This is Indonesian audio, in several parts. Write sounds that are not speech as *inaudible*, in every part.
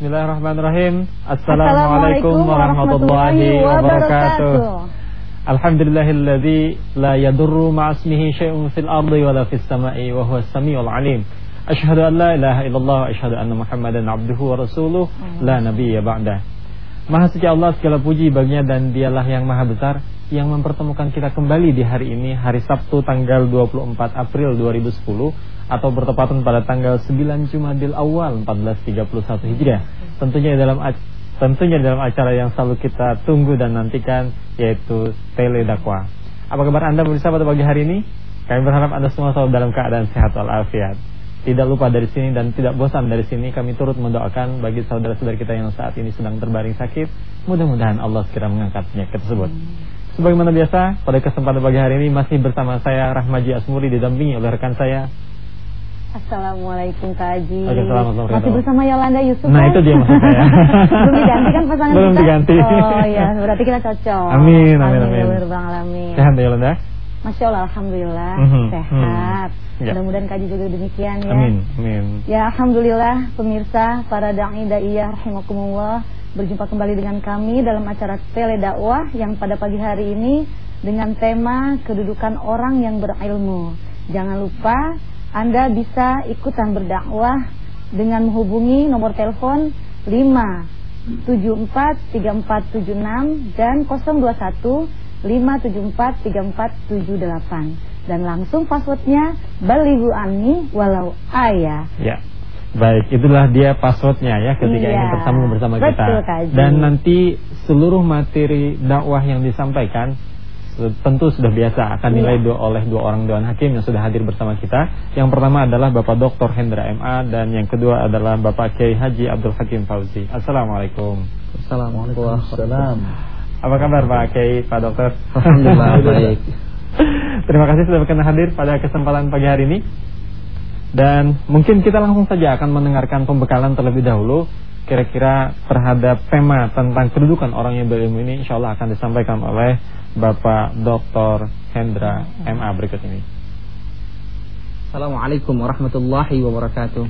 Bismillahirrahmanirrahim. Assalamualaikum warahmatullahi wabarakatuh. Alhamdulillahilladzi la yadurru ma'asmihi syai'un fil ardi wala fis sama'i wa huwas samiul alim. Asyhadu an la ilaha illallah wa asyhadu anna Muhammadan abduhu wa rasuluh la nabiyya ba'da. Maha suci Allah segala puji baginya dan dialah yang maha besar yang mempertemukan kita kembali di hari ini hari Sabtu tanggal 24 April 2010 atau bertepatan pada tanggal 9 Jumadil Awal 1431 Hijriah. Tentunya dalam tentunya dalam acara yang selalu kita tunggu dan nantikan yaitu Tele Dakwa. Apa kabar Anda pemirsa pada pagi hari ini? Kami berharap Anda semua selalu dalam keadaan sehat walafiat. Tidak lupa dari sini dan tidak bosan dari sini kami turut mendoakan bagi saudara-saudara kita yang saat ini sedang terbaring sakit, mudah-mudahan Allah segera mengangkat penyakit tersebut. Sebagaimana biasa, pada kesempatan pagi hari ini masih bersama saya Rahmaji Asmuri didampingi oleh rekan saya Assalamualaikum Kak Haji Masih bersama Yolanda Yusuf Nah kan? itu dia maksud saya *laughs* Belum diganti kan pasangan Belum kita? diganti Oh ya berarti kita cocok Amin amin amin, amin. amin. Sehat ya Yolanda? Masya Allah Alhamdulillah mm -hmm, Sehat mm, ya. Mudah-mudahan Kak Haji juga demikian ya Amin amin Ya Alhamdulillah pemirsa Para da'i da'iyah rahimakumullah Berjumpa kembali dengan kami dalam acara Tele Dakwah yang pada pagi hari ini dengan tema kedudukan orang yang berilmu. Jangan lupa Anda bisa ikutan berdakwah dengan menghubungi nomor telepon 5743476 dan 021 5743478 dan langsung passwordnya baligu ani walau ayah. Ya. Baik, itulah dia passwordnya ya ketika iya, ingin bersama bersama betul, kita. Kaji. Dan nanti seluruh materi dakwah yang disampaikan tentu sudah biasa akan nilai iya. dua oleh dua orang dewan hakim yang sudah hadir bersama kita. Yang pertama adalah Bapak Dr. Hendra MA dan yang kedua adalah Bapak Kiai Haji Abdul Hakim Fauzi. Assalamualaikum. Assalamualaikum. Apa kabar Pak Kiai, Pak Dokter? Alhamdulillah *laughs* baik. Terima kasih sudah berkenan hadir pada kesempatan pagi hari ini. Dan mungkin kita langsung saja akan mendengarkan pembekalan terlebih dahulu Kira-kira terhadap tema tentang kedudukan orang yang berilmu ini Insya Allah akan disampaikan oleh Bapak Dr. Hendra MA berikut ini Assalamualaikum warahmatullahi wabarakatuh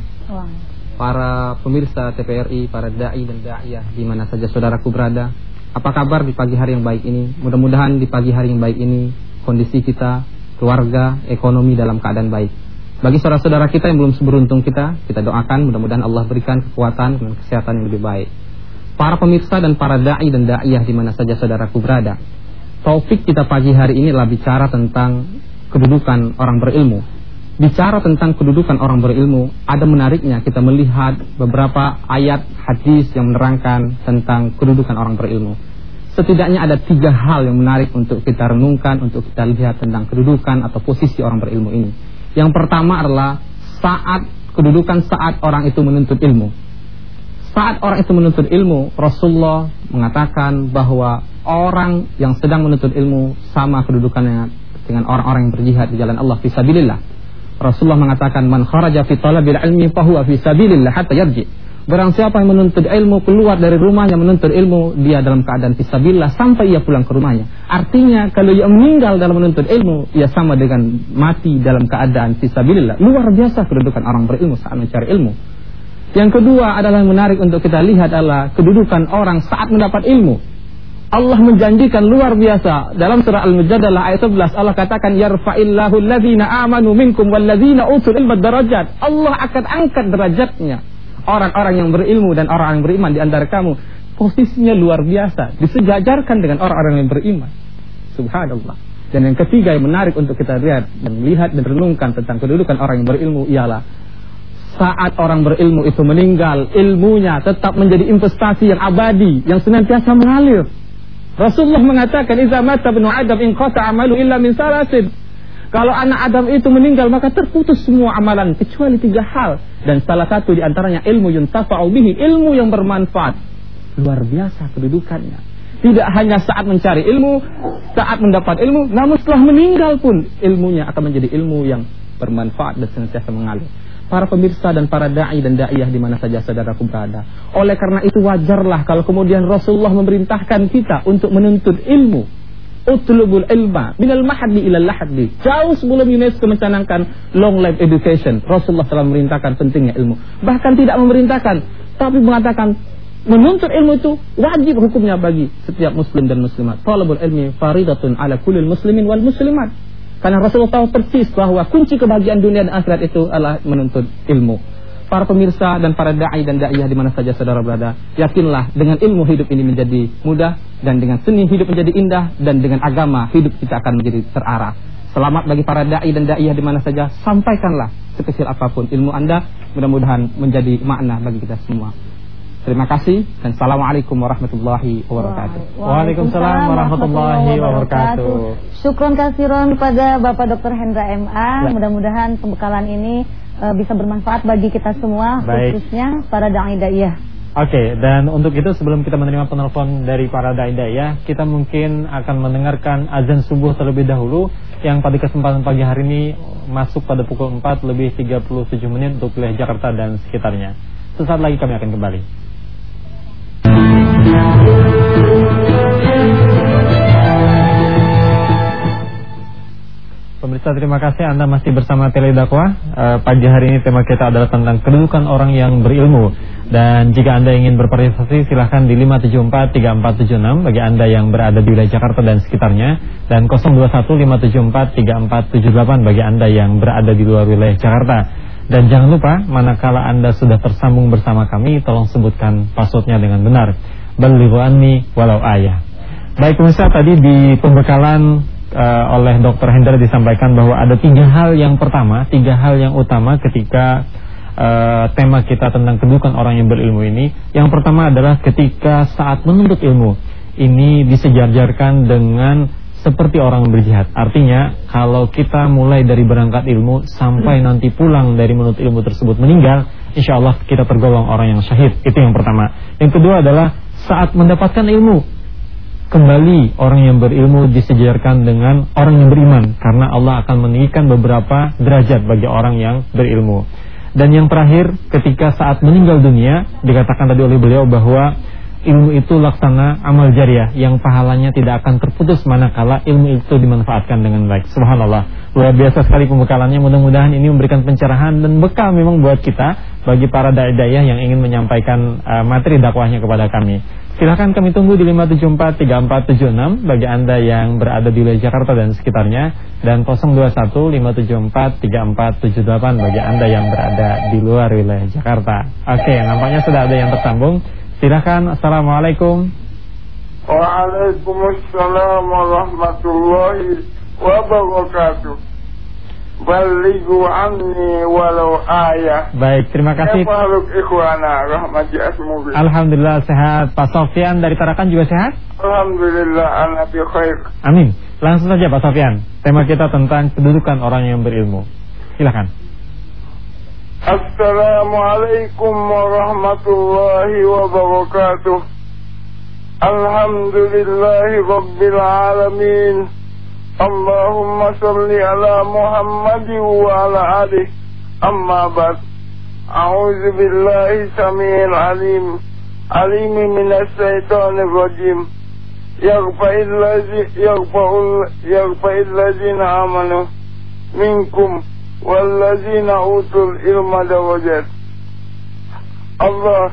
Para pemirsa TPRI, para da'i dan da'iyah di mana saja saudaraku berada Apa kabar di pagi hari yang baik ini Mudah-mudahan di pagi hari yang baik ini Kondisi kita, keluarga, ekonomi dalam keadaan baik bagi saudara-saudara kita yang belum seberuntung kita, kita doakan mudah-mudahan Allah berikan kekuatan dan kesehatan yang lebih baik. Para pemirsa dan para dai dan daiyah di mana saja saudaraku berada. Taufik kita pagi hari ini adalah bicara tentang kedudukan orang berilmu. Bicara tentang kedudukan orang berilmu, ada menariknya kita melihat beberapa ayat hadis yang menerangkan tentang kedudukan orang berilmu. Setidaknya ada tiga hal yang menarik untuk kita renungkan, untuk kita lihat tentang kedudukan atau posisi orang berilmu ini. Yang pertama adalah saat kedudukan saat orang itu menuntut ilmu. Saat orang itu menuntut ilmu, Rasulullah mengatakan bahwa orang yang sedang menuntut ilmu sama kedudukannya dengan orang-orang yang berjihad di jalan Allah fisabilillah. Rasulullah mengatakan man kharaja fi talabil ilmi fahuwa fi sabilillah hatta yarji. Barang siapa yang menuntut ilmu keluar dari rumahnya menuntut ilmu, dia dalam keadaan fisabilillah sampai ia pulang ke rumahnya. Artinya kalau ia meninggal dalam menuntut ilmu, ia sama dengan mati dalam keadaan fisabilillah. Luar biasa kedudukan orang berilmu saat mencari ilmu. Yang kedua adalah yang menarik untuk kita lihat adalah kedudukan orang saat mendapat ilmu. Allah menjanjikan luar biasa. Dalam surah Al-Mujadalah ayat 11 Allah katakan yarfa'illahu alladhina amanu minkum walladzina utul ilma darajat. Allah akan angkat derajatnya. Orang-orang yang berilmu dan orang-orang yang beriman di antara kamu posisinya luar biasa. Disejajarkan dengan orang-orang yang beriman. Subhanallah. Dan yang ketiga yang menarik untuk kita lihat dan melihat dan renungkan tentang kedudukan orang yang berilmu ialah saat orang berilmu itu meninggal ilmunya tetap menjadi investasi yang abadi yang senantiasa mengalir Rasulullah mengatakan iza mata adam in amalu illa min salasin kalau anak Adam itu meninggal maka terputus semua amalan kecuali tiga hal dan salah satu di antaranya ilmu yuntafa'u bihi, ilmu yang bermanfaat. Luar biasa kedudukannya. Tidak hanya saat mencari ilmu, saat mendapat ilmu, namun setelah meninggal pun ilmunya akan menjadi ilmu yang bermanfaat dan senantiasa mengalir. Para pemirsa dan para dai dan daiyah di mana saja saudaraku berada. Oleh karena itu wajarlah kalau kemudian Rasulullah memerintahkan kita untuk menuntut ilmu utlubul ilma minal mahdi ilal lahdi. Jauh sebelum UNESCO mencanangkan long life education, Rasulullah telah memerintahkan pentingnya ilmu. Bahkan tidak memerintahkan tapi mengatakan menuntut ilmu itu wajib hukumnya bagi setiap muslim dan muslimat. Talabul ilmi faridatun ala kulli muslimin wal muslimat. Karena Rasulullah tahu persis bahwa kunci kebahagiaan dunia dan akhirat itu adalah menuntut ilmu. Para pemirsa dan para dai dan daiyah di mana saja saudara berada, yakinlah dengan ilmu hidup ini menjadi mudah dan dengan seni hidup menjadi indah dan dengan agama hidup kita akan menjadi terarah. Selamat bagi para dai dan daiyah di mana saja, sampaikanlah sekecil apa pun ilmu Anda, mudah-mudahan menjadi makna bagi kita semua. Terima kasih dan Assalamualaikum warahmatullahi wabarakatuh. Waalaikumsalam warahmatullahi wabarakatuh. Syukron kasiron kepada Bapak Dr. Hendra MA. Ya. Mudah-mudahan pembekalan ini uh, bisa bermanfaat bagi kita semua, Baik. khususnya para dai daiyah. Oke, okay, dan untuk itu sebelum kita menerima penelpon dari para dai ya, kita mungkin akan mendengarkan azan subuh terlebih dahulu yang pada kesempatan pagi hari ini masuk pada pukul 4 lebih 37 menit untuk wilayah Jakarta dan sekitarnya. Sesaat lagi kami akan kembali. Pemirsa terima kasih. Anda masih bersama Tele Dakwah e, Pagi hari ini tema kita adalah tentang kedudukan orang yang berilmu. Dan jika Anda ingin berpartisipasi silahkan di 5743476 Bagi Anda yang berada di wilayah Jakarta dan sekitarnya. Dan 0215743478 bagi Anda yang berada di luar wilayah Jakarta. Dan jangan lupa manakala Anda sudah tersambung bersama kami Tolong sebutkan passwordnya dengan benar. Balighu walau ayah. Baik pemirsa tadi di pembekalan uh, oleh Dr. Hendra disampaikan bahwa ada tiga hal yang pertama, tiga hal yang utama ketika uh, tema kita tentang kedudukan orang yang berilmu ini. Yang pertama adalah ketika saat menuntut ilmu ini disejajarkan dengan seperti orang berjihad. Artinya kalau kita mulai dari berangkat ilmu sampai nanti pulang dari menuntut ilmu tersebut meninggal, insya Allah kita tergolong orang yang syahid. Itu yang pertama. Yang kedua adalah saat mendapatkan ilmu kembali orang yang berilmu disejarkan dengan orang yang beriman karena Allah akan meninggikan beberapa derajat bagi orang yang berilmu. Dan yang terakhir ketika saat meninggal dunia dikatakan tadi oleh beliau bahwa ilmu itu laksana amal jariah yang pahalanya tidak akan terputus manakala ilmu itu dimanfaatkan dengan baik. Subhanallah. Luar biasa sekali pembekalannya. Mudah-mudahan ini memberikan pencerahan dan bekal memang buat kita bagi para dai yang ingin menyampaikan uh, materi dakwahnya kepada kami. Silahkan kami tunggu di 5743476 bagi Anda yang berada di wilayah Jakarta dan sekitarnya dan 0215743478 bagi Anda yang berada di luar wilayah Jakarta. Oke, nampaknya sudah ada yang tersambung. Silahkan, Assalamualaikum. Waalaikumsalam warahmatullahi wabarakatuh. Balighu anni walau ayah. Baik, terima kasih. Alhamdulillah sehat. Pak Sofian dari Tarakan juga sehat? Alhamdulillah anak khair. Amin. Langsung saja Pak Sofian. Tema kita tentang kedudukan orang yang berilmu. Silakan. Assalamualaikum warahmatullahi wabarakatuh. Alhamdulillahi rabbil alamin. Allahumma salli ala Muhammadin wa ala alih Amma ba'd. A'udzu billahi samil alim. Alim minas syaitonir rajim. Yaghfa'il ladzina yaghfa'il ladzina amanu. Minkum والذين أوتوا العلم درجات Allah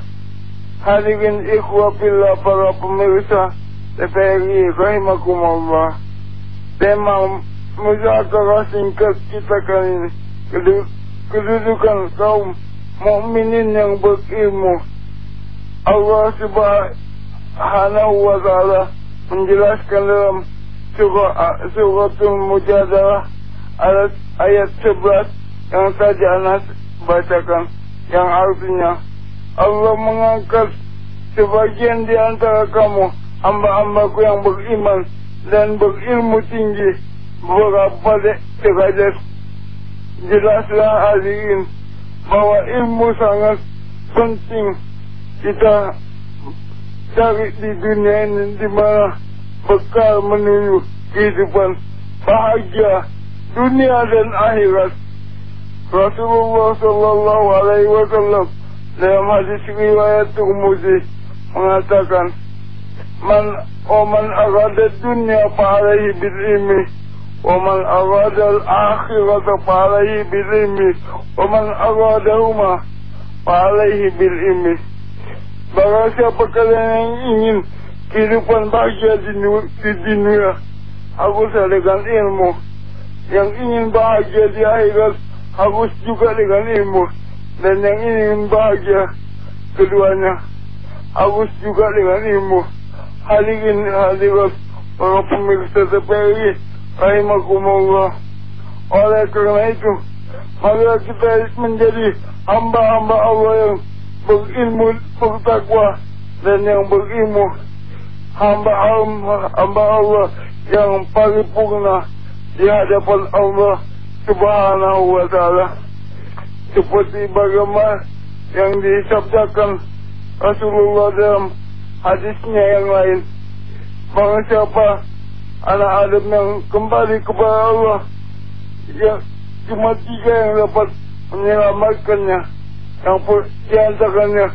hadirin ikhwa billah para pemirsa TVRI rahimakumullah tema muzakarah singkat kita kali ini kedudukan kaum mukminin yang berilmu Allah subhanahu wa ta'ala menjelaskan dalam surah suratul mujadalah ayat, ayat 11 yang saja Anas bacakan yang artinya Allah mengangkat sebagian di antara kamu hamba-hambaku yang beriman dan berilmu tinggi berapa derajat jelaslah hari ini bahwa ilmu sangat penting. Kita cari di dunia ini di mana bekal menuju kehidupan bahagia dunia dan akhirat. Rasulullah Shallallahu Alaihi Wasallam dalam hadis riwayat Tirmidzi mengatakan, "Man oman arada dunia fa'alaihi bilimi, oman arada al-akhirata fa'alaihi bil'ilmi, oman arada huma fa'alaihi bil'ilmi." Barang siapa kalian yang ingin kehidupan bahagia di dunia, aku sadarkan ilmu. Yang ingin bahagia di akhirat, harus juga dengan ilmu. Dan yang ingin bahagia keduanya, harus juga dengan ilmu. Hadirin hadirat para pemirsa TPRI, rahimakumullah. Oleh karena itu, mari kita menjadi hamba-hamba Allah yang berilmu, bertakwa, dan yang berilmu. Hamba-hamba hamba Allah yang paripurna di hadapan Allah Subhanahu wa taala. Seperti bagaimana yang disabdakan Rasulullah dalam hadisnya yang lain. Barang siapa anak Adam yang kembali kepada Allah yang cuma tiga yang dapat menyelamatkannya yang di antaranya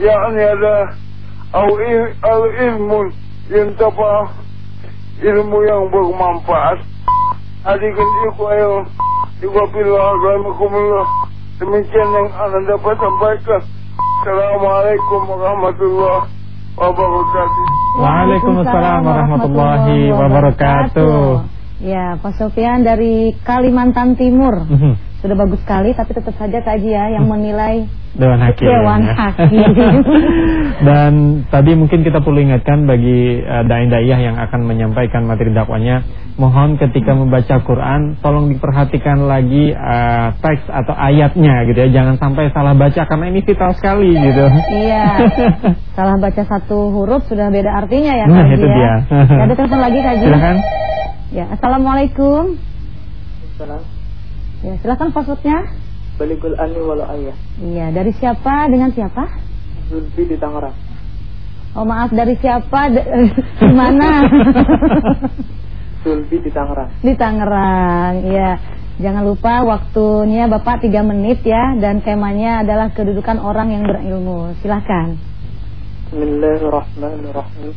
yakni ada al ilmu yang tapa ilmu yang bermanfaat hadirin ikhwah yang ikhwafillah rahimakumullah demikian yang anda dapat sampaikan. Assalamualaikum warahmatullahi wabarakatuh. Waalaikumsalam warahmatullahi wabarakatuh. Ya, Pak Sofian dari Kalimantan Timur. Sudah bagus sekali, tapi tetap saja Kak Jia yang menilai Dewan Hakim. Dewan ya. Hakim. *laughs* Dan tadi mungkin kita perlu ingatkan bagi uh, dai daiyah yang akan menyampaikan materi dakwanya, mohon ketika membaca Quran tolong diperhatikan lagi uh, teks atau ayatnya gitu ya. Jangan sampai salah baca karena ini vital sekali gitu. Iya. *laughs* salah baca satu huruf sudah beda artinya ya Nah, itu ya. dia. Ada telepon lagi Kak. Silakan. Ya, Assalamualaikum. Salam. Ya, silakan passwordnya. Balikul Ani walau ayah. Iya, dari siapa dengan siapa? Zulfi di Tangerang. Oh maaf, dari siapa? *laughs* Di mana? *laughs* Zulfi di Tangerang. Di Tangerang, ya. Jangan lupa waktunya Bapak 3 menit ya dan temanya adalah kedudukan orang yang berilmu. Silahkan. Bismillahirrahmanirrahim.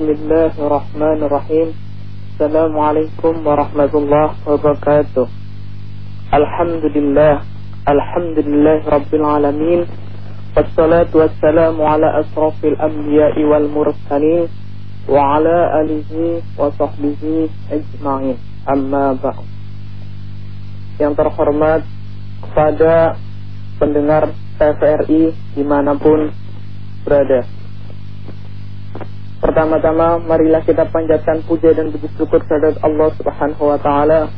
Bismillahirrahmanirrahim Assalamualaikum warahmatullahi wabarakatuh. Alhamdulillah Alhamdulillah Rabbil Alamin. Wassalatu wassalamu ala asrafil anbiya'i wal mursalin Wa ala alihi wa sahbihi ajma'in. Amma ba'u Yang terhormat kepada pendengar TVRI di mana pun berada Pertama-tama marilah kita panjatkan puja dan puji syukur kepada Allah Subhanahu wa taala.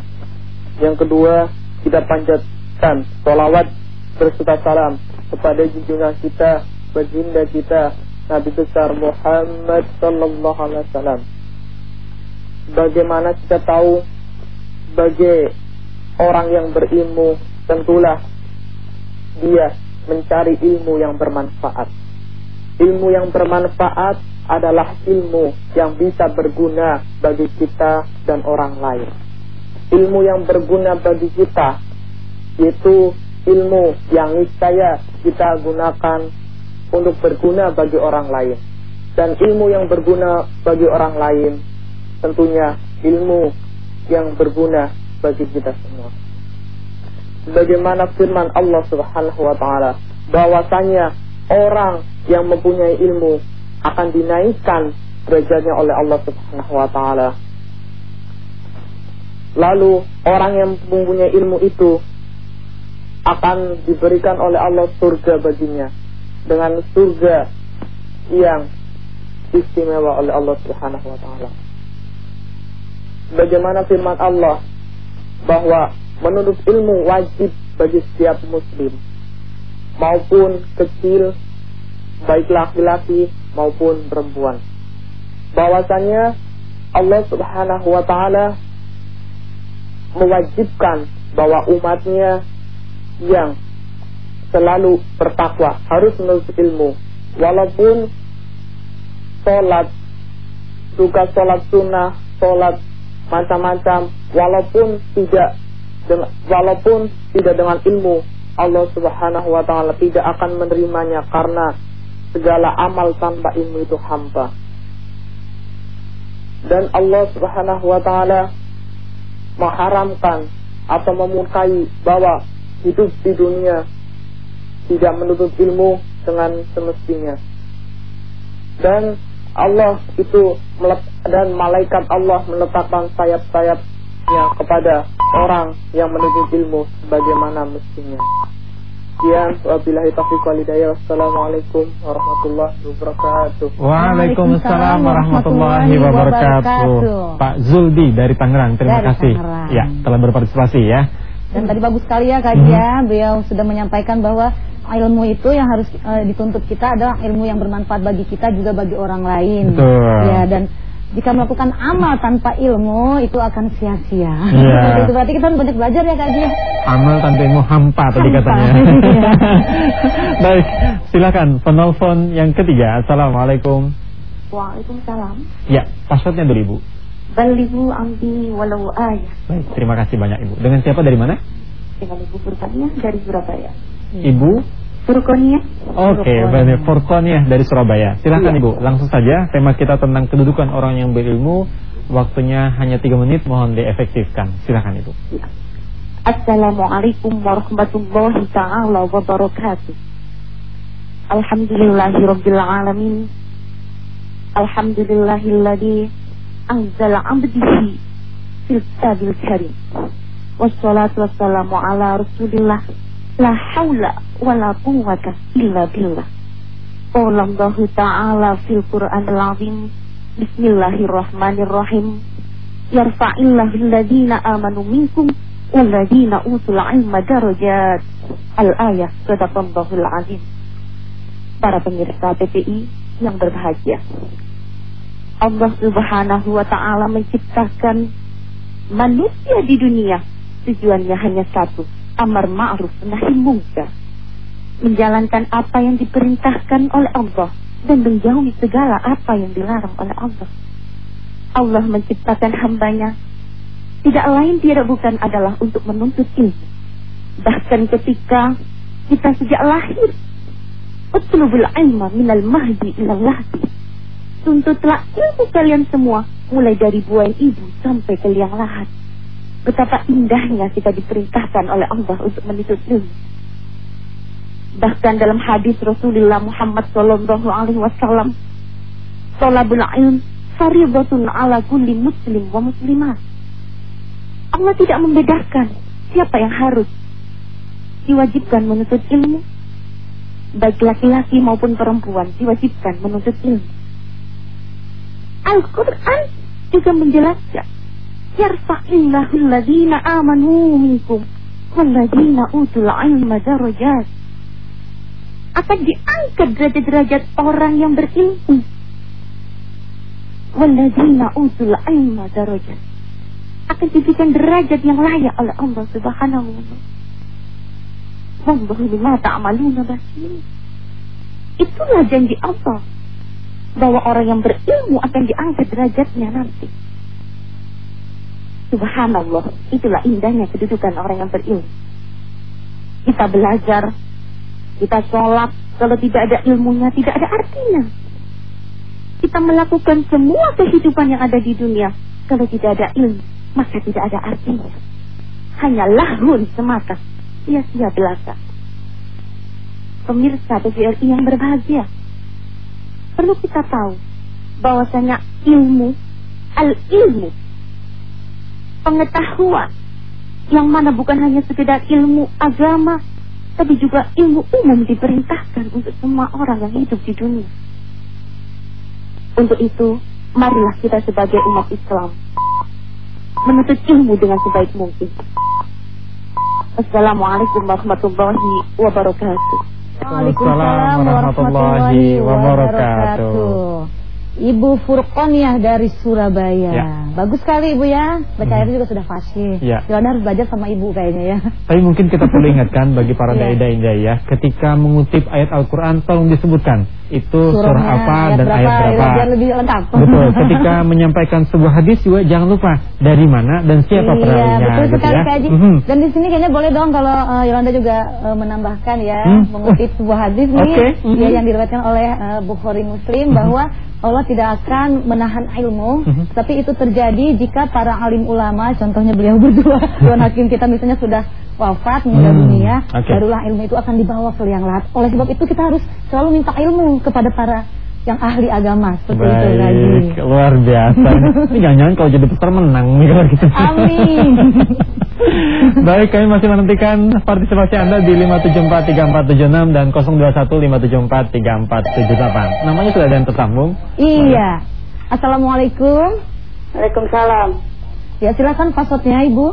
Yang kedua, kita panjatkan salawat berserta salam kepada junjungan kita, baginda kita, Nabi besar Muhammad sallallahu alaihi wasallam. Bagaimana kita tahu bagi orang yang berilmu tentulah dia mencari ilmu yang bermanfaat. Ilmu yang bermanfaat adalah ilmu yang bisa berguna bagi kita dan orang lain. Ilmu yang berguna bagi kita itu ilmu yang niscaya kita gunakan untuk berguna bagi orang lain. Dan ilmu yang berguna bagi orang lain tentunya ilmu yang berguna bagi kita semua. Bagaimana firman Allah Subhanahu wa taala bahwasanya orang yang mempunyai ilmu akan dinaikkan derajatnya oleh Allah Subhanahu wa taala. Lalu orang yang mempunyai ilmu itu akan diberikan oleh Allah surga baginya dengan surga yang istimewa oleh Allah Subhanahu wa taala. Bagaimana firman Allah bahwa menuntut ilmu wajib bagi setiap muslim maupun kecil baik laki-laki maupun perempuan. Bahwasanya Allah Subhanahu wa taala mewajibkan bahwa umatnya yang selalu bertakwa harus menuntut ilmu walaupun sholat juga sholat sunnah sholat macam-macam walaupun tidak walaupun tidak dengan ilmu Allah Subhanahu wa taala tidak akan menerimanya karena segala amal tanpa ilmu itu hampa. Dan Allah Subhanahu wa taala mengharamkan atau memurkai bahwa hidup di dunia tidak menuntut ilmu dengan semestinya. Dan Allah itu dan malaikat Allah meletakkan sayap-sayapnya kepada orang yang menuntut ilmu sebagaimana mestinya. Sekian, wabillahi taufiq walhidayah. Wassalamualaikum warahmatullahi wabarakatuh. Waalaikumsalam warahmatullahi wabarakatuh. Pak Zuldi dari Tangerang, terima dari kasih. Tangerang. Ya, telah berpartisipasi ya. Dan tadi bagus sekali ya Kak hmm. ya, beliau sudah menyampaikan bahwa ilmu itu yang harus uh, dituntut kita adalah ilmu yang bermanfaat bagi kita juga bagi orang lain. Betul. Ya, dan jika melakukan amal tanpa ilmu itu akan sia-sia. Yeah. *laughs* itu berarti kita banyak belajar ya Kak Ji. Amal tanpa ilmu hampa tadi katanya. Iya. *laughs* *laughs* Baik, silakan penelpon yang ketiga. Assalamualaikum. Waalaikumsalam. Ya, passwordnya dulu Ibu. Balibu ambi walau ayah. Baik, terima kasih banyak Ibu. Dengan siapa dari mana? Dengan Ibu Furkonia dari Surabaya. Ibu? Furkonia. Oke, okay, baik. Furkonia dari Surabaya. Silahkan ya. Ibu, langsung saja. Tema kita tentang kedudukan orang yang berilmu. Waktunya hanya 3 menit, mohon diefektifkan. Silahkan Ibu. Ya. Assalamualaikum warahmatullahi taala wabarakatuh. Alhamdulillahirabbil alamin. Alhamdulillahilladzi anzala abdihi fil kitabil karim wassalatu wassalamu ala rasulillah la haula wala quwwata illa billah. Qala Allah ta'ala fil qur'anil azim bismillahirrahmanirrahim. Yarfa'illahu alladhina amanu minkum walladhina utul ilma darajat. Al-ayah sadaqallahul azim para pemirsa PPI yang berbahagia. Allah Subhanahu wa taala menciptakan manusia di dunia tujuannya hanya satu, amar ma'ruf nahi mungkar. Menjalankan apa yang diperintahkan oleh Allah dan menjauhi segala apa yang dilarang oleh Allah. Allah menciptakan hambanya tidak lain tidak bukan adalah untuk menuntut ilmu. Bahkan ketika kita sejak lahir Utlubul ilma minal mahdi ilal lahdi Tuntutlah ilmu kalian semua, mulai dari buayan ibu sampai ke liang lahat. Betapa indahnya kita diperintahkan oleh Allah untuk menuntut ilmu. Bahkan dalam hadis Rasulullah Muhammad Sallallahu Alaihi Wasallam, Tolabul ilm faridatun ala kulli muslim wa muslimah. Allah tidak membedakan siapa yang harus diwajibkan menuntut ilmu. Baik laki-laki maupun perempuan diwajibkan menuntut ilmu. Al-Quran juga menjelaskan Yarfa'illahu alladhina amanu minkum Walladhina utul ilma darajat Akan diangkat derajat-derajat orang yang berilmu Walladhina utul ilma darajat Akan diberikan derajat yang layak oleh Allah subhanahu wa ta'ala. Wallahu lima ta'amaluna basir. Itulah janji Allah. Bahwa orang yang berilmu akan diangkat derajatnya nanti. Subhanallah, itulah indahnya kedudukan orang yang berilmu. Kita belajar, kita sholat, kalau tidak ada ilmunya tidak ada artinya. Kita melakukan semua kehidupan yang ada di dunia, kalau tidak ada ilmu, maka tidak ada artinya. Hanya lahun semata, sia-sia belaka. Pemirsa TVRI yang berbahagia, perlu kita tahu bahwasanya ilmu al-ilmu pengetahuan yang mana bukan hanya sekedar ilmu agama tapi juga ilmu umum diperintahkan untuk semua orang yang hidup di dunia. Untuk itu, marilah kita sebagai umat Islam menuntut ilmu dengan sebaik mungkin. Assalamualaikum warahmatullahi wabarakatuh. Waalaikumsalam warahmatullahi wabarakatuh. Ibu Furqoniah dari Surabaya. Ya. Bagus sekali Ibu ya. Baca hmm. juga sudah fasih. Ya. Yolanda harus belajar sama Ibu kayaknya ya. Tapi mungkin kita perlu ingatkan bagi para *laughs* ya. dai-dai ya, ketika mengutip ayat Al-Qur'an tolong disebutkan itu surah, surah apa ayat dan berapa, ayat berapa. Biar lebih lengkap. Betul. *laughs* Ketika menyampaikan sebuah hadis juga jangan lupa dari mana dan siapa iya, perawinya betul gitu sekali, ya. Kaji. Mm -hmm. Dan di sini kayaknya boleh dong kalau uh, Yolanda juga uh, menambahkan ya hmm? mengutip sebuah hadis nih okay. mm -hmm. ya yang diriwayatkan oleh uh, Bukhari Muslim mm -hmm. bahwa Allah tidak akan menahan ilmu, mm -hmm. tapi itu terjadi jika para alim ulama, contohnya beliau berdua, *laughs* Tuan Hakim kita misalnya sudah wafat meninggal hmm, dunia, okay. barulah ilmu itu akan dibawa ke liang lahat. Oleh sebab itu kita harus selalu minta ilmu kepada para yang ahli agama seperti Baik, itu lagi. luar biasa. *laughs* Ini jangan-jangan kalau jadi peserta menang nih kalau *laughs* gitu. Amin. *laughs* Baik, kami masih menantikan partisipasi Anda di 5743476 dan 0215743478. Namanya sudah ada yang tersambung? Iya. Assalamualaikum. Waalaikumsalam. Ya, silakan passwordnya Ibu.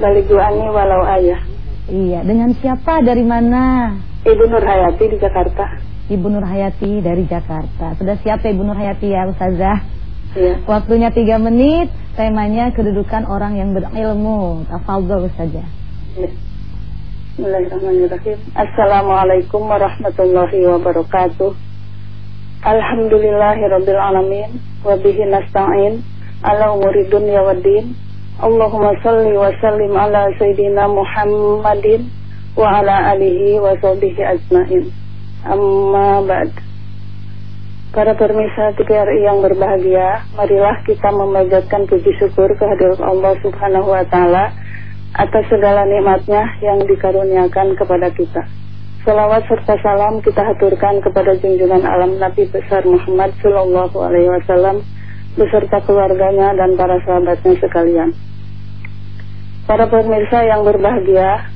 Balik Ani walau ayah. Iya, dengan siapa dari mana? Ibu Nur Hayati di Jakarta. Ibu Nur Hayati dari Jakarta. Sudah siap ya Ibu Nur Hayati ya Ustazah? Iya. Waktunya tiga menit, temanya kedudukan orang yang berilmu. Tafadhol saja. Ya. Bismillahirrahmanirrahim. Assalamualaikum warahmatullahi wabarakatuh. Alhamdulillahirabbil alamin wa bihi nasta'in ala umuri dunya waddin. Allahumma salli wa sallim ala sayyidina Muhammadin wa ala alihi wa sahbihi ajmain. Amma ba'd Para permisa TPRI yang berbahagia Marilah kita memanjatkan puji syukur kehadirat Allah subhanahu wa ta'ala Atas segala nikmatnya yang dikaruniakan kepada kita Salawat serta salam kita haturkan kepada junjungan alam Nabi besar Muhammad Sallallahu Alaihi Wasallam beserta keluarganya dan para sahabatnya sekalian. Para pemirsa yang berbahagia,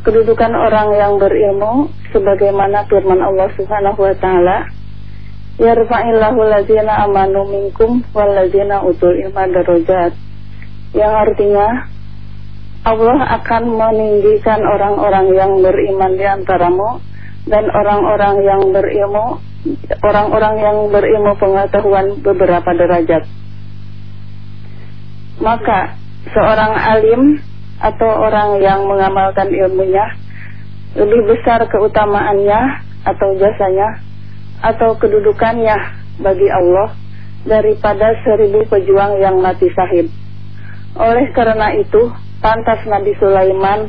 kedudukan orang yang berilmu sebagaimana firman Allah Subhanahu wa taala yarfa'illahu ladzina amanu minkum walladzina utul ilma darajat. Yang artinya Allah akan meninggikan orang-orang yang beriman di antaramu dan orang-orang yang berilmu orang-orang yang berilmu pengetahuan beberapa derajat. Maka seorang alim atau orang yang mengamalkan ilmunya lebih besar keutamaannya atau jasanya atau kedudukannya bagi Allah daripada seribu pejuang yang mati syahid. Oleh karena itu, pantas Nabi Sulaiman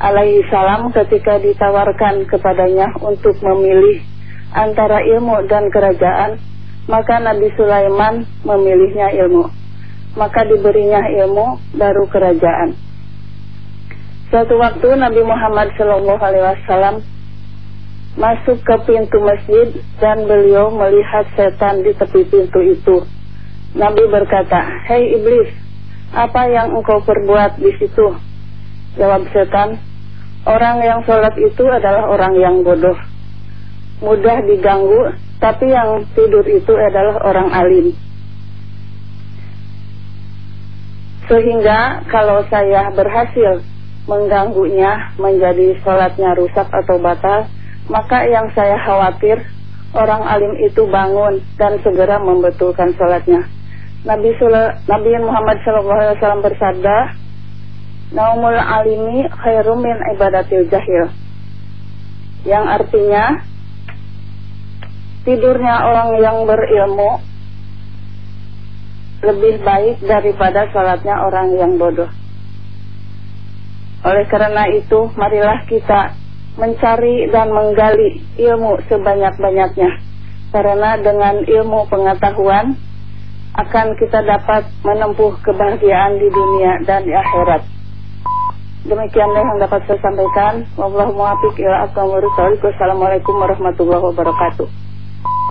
alaihi salam ketika ditawarkan kepadanya untuk memilih antara ilmu dan kerajaan, maka Nabi Sulaiman memilihnya ilmu. Maka diberinya ilmu baru kerajaan. Suatu waktu Nabi Muhammad Shallallahu Alaihi Wasallam masuk ke pintu masjid dan beliau melihat setan di tepi pintu itu. Nabi berkata, Hei iblis, apa yang engkau perbuat di situ? Jawab setan, orang yang sholat itu adalah orang yang bodoh. Mudah diganggu, tapi yang tidur itu adalah orang alim. Sehingga kalau saya berhasil mengganggunya menjadi sholatnya rusak atau batal, maka yang saya khawatir orang alim itu bangun dan segera membetulkan sholatnya. Nabi, Sula, Nabi Muhammad SAW bersabda, Naumul alimi khairum min ibadatil jahil. Yang artinya, tidurnya orang yang berilmu lebih baik daripada sholatnya orang yang bodoh. Oleh karena itu, marilah kita mencari dan menggali ilmu sebanyak-banyaknya. Karena dengan ilmu pengetahuan akan kita dapat menempuh kebahagiaan di dunia dan di akhirat. Demikianlah yang dapat saya sampaikan. Wassalamualaikum warahmatullahi wabarakatuh.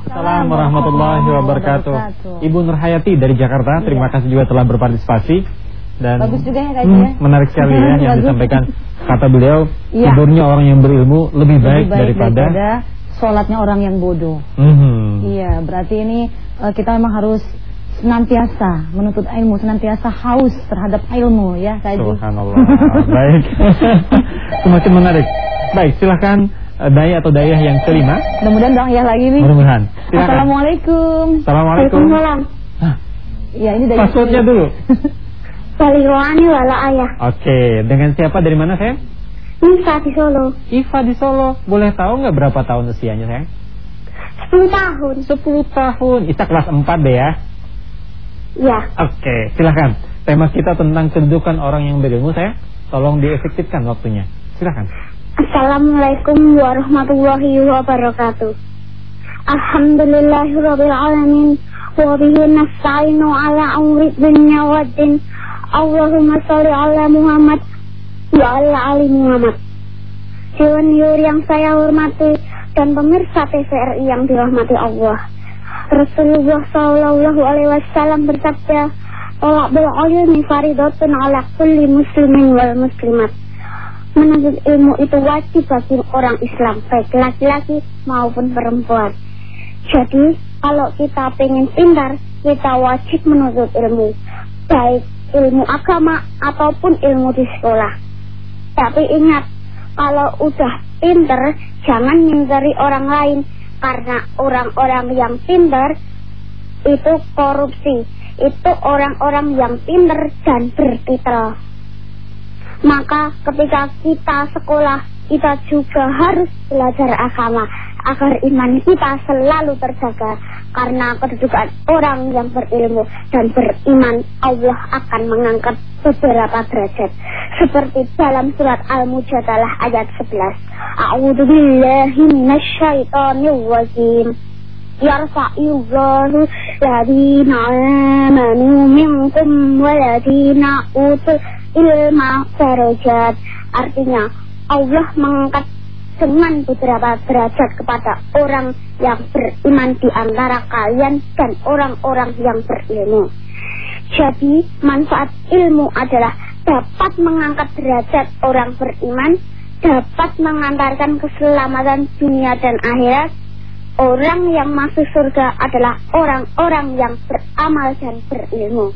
Assalamualaikum warahmatullahi wabarakatuh. Ibu Nurhayati dari Jakarta, terima kasih juga telah berpartisipasi dan bagus juga ya hmm, ya. menarik sekali ya *laughs* yang disampaikan. Kata beliau ya. tidurnya orang yang berilmu lebih baik, lebih baik daripada, daripada sholatnya orang yang bodoh. Hmm. iya berarti ini uh, kita memang harus senantiasa menuntut ilmu senantiasa haus terhadap ilmu ya Kak Subhanallah. *laughs* Baik. *laughs* Semakin menarik. Baik silahkan uh, daya atau daya yang kelima. Mudah-mudahan dong ya lagi nih. Mudah-mudahan. Assalamualaikum. Assalamualaikum. Waalaikumsalam. Ya ini dari Passwordnya dulu Waliwani wala ayah. Oke, dengan siapa dari mana sayang? Iva di Solo. Iva di Solo. Boleh tahu nggak berapa tahun usianya sayang? 10 tahun. 10 tahun. Isa kelas 4 deh ya. Ya. Oke, silahkan. Tema kita tentang kedudukan orang yang berilmu saya. Tolong diefektifkan waktunya. Silahkan. Assalamualaikum warahmatullahi wabarakatuh. Alhamdulillahirrabbilalamin. Wabihi nasta'inu ala umri dunya waddin. Allahumma salli ala Muhammad wa ala ali Muhammad. Dewan Yur yang saya hormati dan pemirsa TVRI yang dirahmati Allah. Rasulullah Shallallahu Alaihi Wasallam bersabda, "Tolak bil ilmi faridatun ala kulli muslimin wal muslimat." Menuntut ilmu itu wajib bagi orang Islam, baik laki-laki maupun perempuan. Jadi, kalau kita pengen pintar, kita wajib menuntut ilmu, baik ilmu agama ataupun ilmu di sekolah. Tapi ingat, kalau udah pinter jangan mengingkari orang lain. Karena orang-orang yang pinter itu korupsi. Itu orang-orang yang pinter dan bertitel maka ketika kita sekolah kita juga harus belajar agama agar iman kita selalu terjaga karena kedudukan orang yang berilmu dan beriman Allah akan mengangkat beberapa derajat. Seperti dalam surat Al-Mujadalah ayat 11 A'udzu billahi minasyaitonir rajim yarfa'illahu ladina amanu minkum waladina utul ilma darajat. Artinya Allah mengangkat dengan beberapa derajat kepada orang yang beriman di antara kalian dan orang-orang yang berilmu. Jadi, manfaat ilmu adalah dapat mengangkat derajat orang beriman, dapat mengantarkan keselamatan dunia dan akhirat. Orang yang masuk surga adalah orang-orang yang beramal dan berilmu.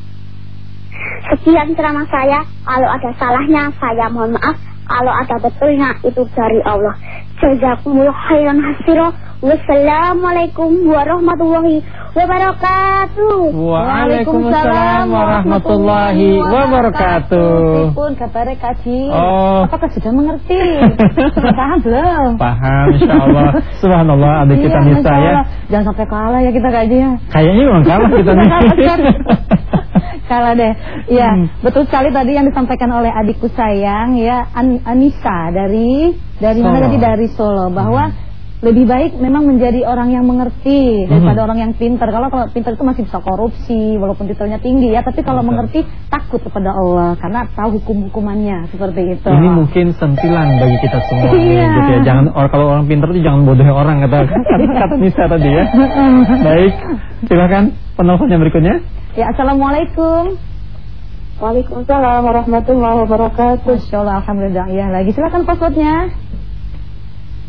Sekian ceramah saya, kalau ada salahnya saya mohon maaf. Kalau ada betulnya itu dari Allah. Jazakumullah khairan hasiro. Wassalamualaikum warahmatullahi wabarakatuh. Waalaikumsalam warahmatullahi wabarakatuh. Pun kabarnya kaji. Oh. Apakah sudah mengerti? *laughs* paham belum? Paham, insya Allah. Subhanallah, adik kita Iya, Nisa ya. Jangan sampai kalah ya kita kajinya. Kayaknya memang kalah kita *laughs* nih. Kalah deh. Ya, Hmm. betul sekali tadi yang disampaikan oleh adikku sayang ya An Anissa dari dari mana Solo. tadi dari Solo bahwa lebih baik memang menjadi orang yang mengerti daripada Hmm. orang yang pintar. Kalau kalau pintar itu masih bisa korupsi walaupun titelnya tinggi ya, tapi kalau mengerti takut kepada Allah karena tahu hukum-hukumannya seperti itu. Ini mungkin sentilan bagi kita semua *laughs* nih, Iya. gitu ya. Jangan or, kalau orang pintar itu jangan bodohi orang kata *laughs* kata, kata Nisa tadi ya. *laughs* Baik, silakan penelponnya berikutnya. Ya, assalamualaikum. Waalaikumsalam warahmatullahi wabarakatuh. Masya Allah, alhamdulillah. Ya, lagi silakan passwordnya.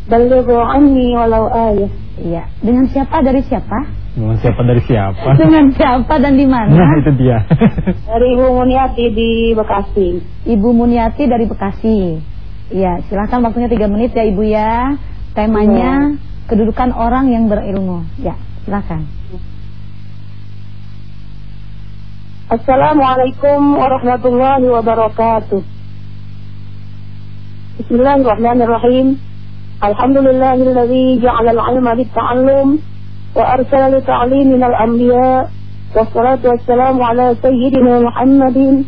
Balighu anni walau ayah. Iya, dengan siapa dari siapa? Dengan siapa dari siapa? Dengan siapa dan di Nah, mana? itu dia. *laughs* Dari Ibu Muniati di Bekasi. Ibu Muniati dari Bekasi. Iya, silakan waktunya tiga menit ya Ibu ya. Temanya kedudukan orang yang berilmu. Ya, silakan. Assalamualaikum warahmatullahi wabarakatuh. Bismillahirrahmanirrahim. Al-'ilma bit-ta'allum wa arsala li-ta'limin al-anbiya. Wassalatu wassalamu ala sayyidina Muhammadin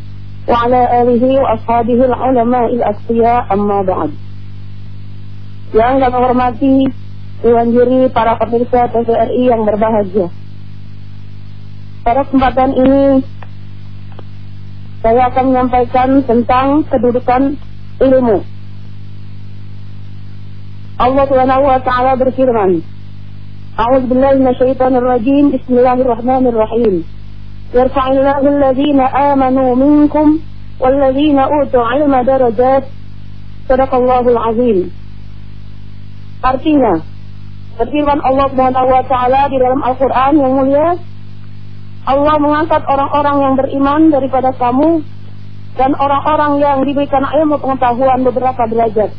wa ala alihi wa ashabihi al-ulama al-asfiya amma ba'd. Yang kami hormati Dewan Juri para pemirsa TVRI yang berbahagia. Pada kesempatan ini saya akan menyampaikan tentang kedudukan ilmu. Allah Subhanahu wa taala berfirman, A'udzu billahi minasyaitonir rajim. Bismillahirrahmanirrahim. Yarfa'illahu alladhina amanu minkum والذين أوتوا علم درجات Sadaqallahul azim. Artinya, berfirman Allah Subhanahu wa taala di dalam Al-Qur'an yang mulia, Allah mengangkat orang-orang yang beriman daripada kamu dan orang-orang yang diberikan ilmu pengetahuan beberapa derajat.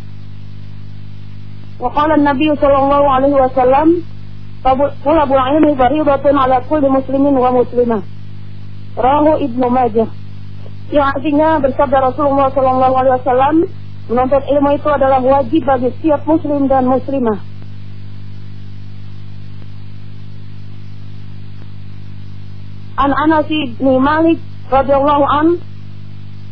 وقال النبي صلى الله عليه وسلم طلب العلم فريضة على كل مسلم ومسلمة Rahu Ibnu Majah yang artinya bersabda Rasulullah Shallallahu Alaihi Wasallam menuntut ilmu itu adalah wajib bagi setiap muslim dan muslimah. An Anas bin Malik radhiyallahu an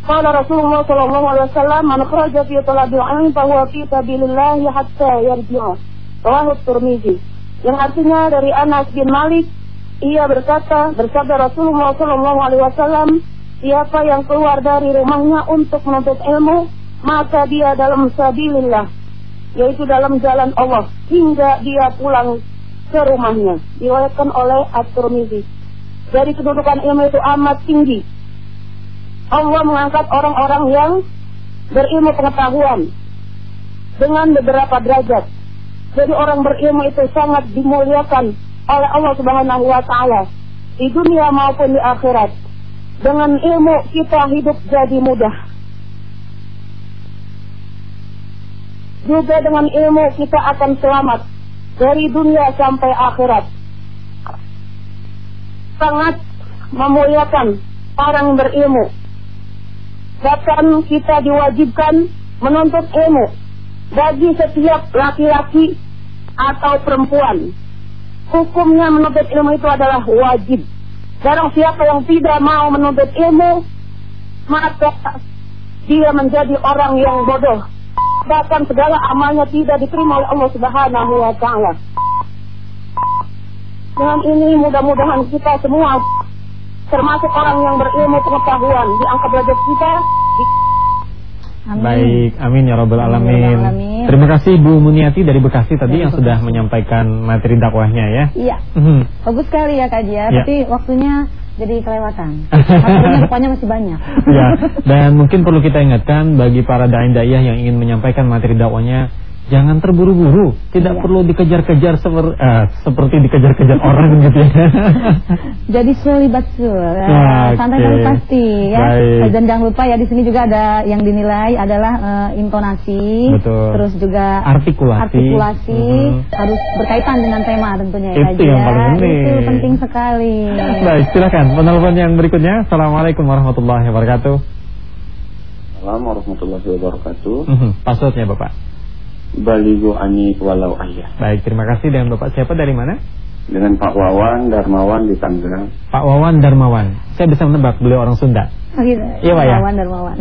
qala Rasulullah sallallahu alaihi wasallam man kharaja fi talabil ilmi fa huwa fi sabilillah hatta yarji'a rawahu Tirmizi. Yang artinya dari Anas bin Malik ia berkata bersabda Rasulullah sallallahu alaihi wasallam siapa yang keluar dari rumahnya untuk menuntut ilmu maka dia dalam sabilillah yaitu dalam jalan Allah hingga dia pulang ke rumahnya. Diriwayatkan oleh At-Tirmizi. Dari kedudukan ilmu itu amat tinggi Allah mengangkat orang-orang yang berilmu pengetahuan dengan beberapa derajat jadi orang berilmu itu sangat dimuliakan oleh Allah Subhanahu wa taala di dunia maupun di akhirat dengan ilmu kita hidup jadi mudah juga dengan ilmu kita akan selamat dari dunia sampai akhirat. Sangat memuliakan orang berilmu. Bahkan kita diwajibkan menuntut ilmu bagi setiap laki-laki atau perempuan. Hukumnya menuntut ilmu itu adalah wajib. Barang siapa yang tidak mau menuntut ilmu, maka dia menjadi orang yang bodoh bahkan segala amalnya tidak diterima oleh Allah Subhanahu wa taala. Dengan ini mudah-mudahan kita semua termasuk orang yang berilmu pengetahuan diangkat derajat kita di Amin. Baik, amin ya robbal alamin. alamin. Terima kasih Bu Muniati dari Bekasi tadi yang sudah menyampaikan materi dakwahnya ya. Iya. Mhm. Bagus sekali ya Kak Dia, ya. tapi waktunya jadi kelewatan. *laughs* Rupanya masih banyak. ya, dan mungkin perlu kita ingatkan bagi para dai dayah yang ingin menyampaikan materi dakwanya jangan terburu-buru, tidak iya. perlu dikejar-kejar seper, uh, seperti dikejar-kejar orang gitu ya. *laughs* Jadi slowly but sure, ya, santai okay. pasti ya. Baik. Dan jangan lupa ya di sini juga ada yang dinilai adalah uh, intonasi, Betul. terus juga artikulasi, artikulasi mm -hmm. harus berkaitan dengan tema tentunya ya. Itu yang paling penting. Itu penting sekali. Baik, silakan penelpon yang berikutnya. Assalamualaikum warahmatullahi wabarakatuh. Assalamualaikum warahmatullahi wabarakatuh. Mm -hmm. Passwordnya Bapak baligo ani walau ayah. Baik, terima kasih dengan Bapak siapa dari mana? Dengan Pak Wawan Darmawan di Tangerang. Pak Wawan Darmawan. Saya bisa menebak beliau orang Sunda. Oh gitu. Iya Pak ya. Wawan Darmawan.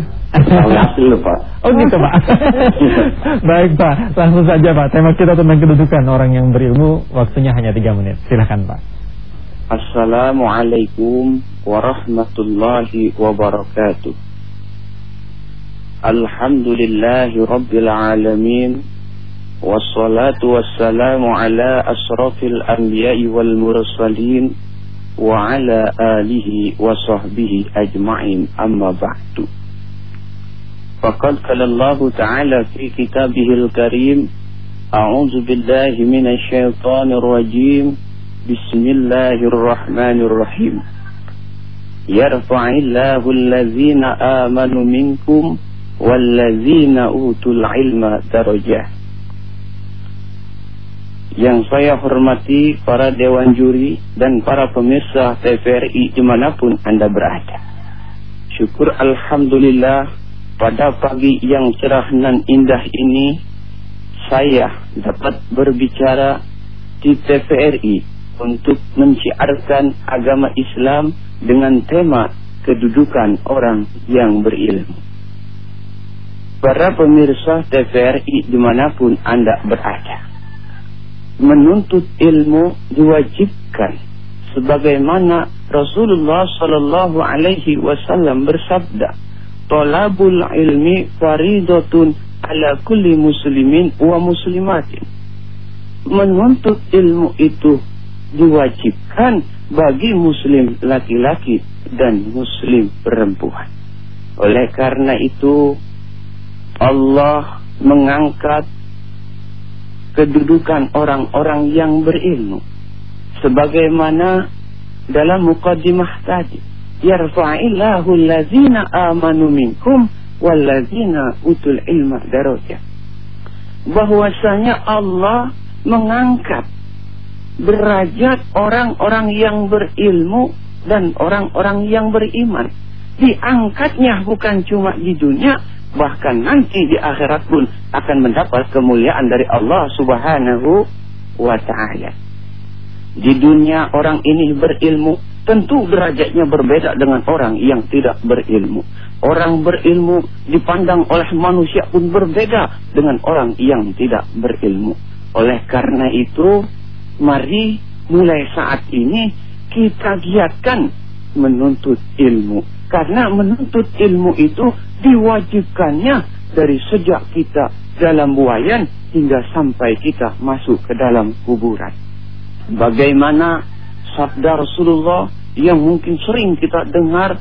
Asli Pak. Oh gitu Pak. *laughs* Baik Pak, langsung saja Pak. Tema kita tentang kedudukan orang yang berilmu. Waktunya hanya 3 menit. Silakan Pak. Assalamualaikum warahmatullahi wabarakatuh. Alhamdulillahi rabbil alamin. والصلاة والسلام على أشرف الأنبياء والمرسلين وعلى آله وصحبه أجمعين. أما بعد فقد قال الله تعالى في كتابه الكريم أعوذ بالله من الشيطان الرجيم. بسم الله الرحمن الرحيم. يرفع الله الذين آمنوا منكم والذين أوتوا العلم درجات Yang saya hormati para dewan juri dan para pemirsa TVRI di mana pun Anda berada. Syukur Alhamdulillah pada pagi yang cerah dan indah ini saya dapat berbicara di TVRI untuk menciarkan agama Islam dengan tema kedudukan orang yang berilmu. Para pemirsa TVRI di mana pun Anda berada menuntut ilmu diwajibkan sebagaimana Rasulullah sallallahu alaihi wasallam bersabda talabul ilmi faridatun ala kulli muslimin wa muslimatin. Menuntut ilmu itu diwajibkan bagi muslim laki-laki dan muslim perempuan. Oleh karena itu Allah mengangkat kedudukan orang-orang yang berilmu. Sebagaimana dalam muqaddimah tadi yarfa'illahu allazina amanu minkum wallazina utul ilma darajat bahwasanya Allah mengangkat derajat orang-orang yang berilmu dan orang-orang yang beriman. Diangkatnya bukan cuma di dunia bahkan nanti di akhirat pun akan mendapat kemuliaan dari Allah Subhanahu wa taala. Di dunia orang ini berilmu tentu derajatnya berbeda dengan orang yang tidak berilmu. Orang berilmu dipandang oleh manusia pun berbeda dengan orang yang tidak berilmu. Oleh karena itu, mari mulai saat ini kita giatkan menuntut ilmu. Karena menuntut ilmu itu diwajibkannya dari sejak kita dalam buayan hingga sampai kita masuk ke dalam kuburan. Bagaimana sabda Rasulullah yang mungkin sering kita dengar?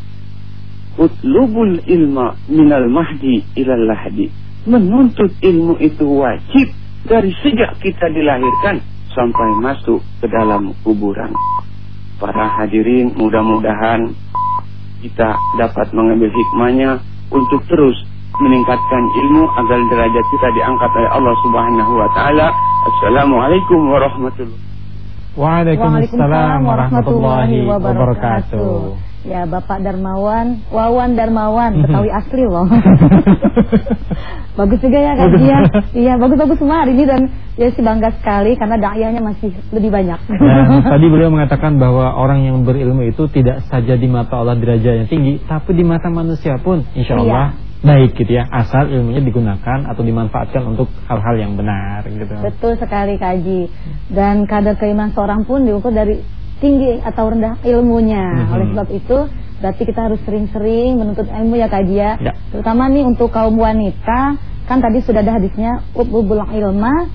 Utlubul ilma minal mahdi ilal lahdi. Menuntut ilmu itu wajib dari sejak kita dilahirkan sampai masuk ke dalam kuburan. Para hadirin mudah-mudahan kita dapat mengambil hikmahnya untuk terus meningkatkan ilmu agar derajat kita diangkat oleh Allah Subhanahu wa taala. Assalamualaikum warahmatullahi Waalaikumsalam warahmatullahi wabarakatuh. Ya Bapak Darmawan, Wawan Darmawan, Betawi asli loh. *laughs* bagus juga ya Kak Dia. Iya, bagus-bagus semua hari ini dan ya sih bangga sekali karena dakwahnya masih lebih banyak. Dan *laughs* tadi beliau mengatakan bahwa orang yang berilmu itu tidak saja di mata Allah derajatnya tinggi, tapi di mata manusia pun insya Allah iya baik gitu ya asal ilmunya digunakan atau dimanfaatkan untuk hal-hal yang benar gitu. Betul sekali kaji dan kadar keimanan seorang pun diukur dari tinggi atau rendah ilmunya. Mm -hmm. Oleh sebab itu berarti kita harus sering-sering menuntut ilmu ya kaji ya. ya. Terutama nih untuk kaum wanita kan tadi sudah ada hadisnya ubul ilma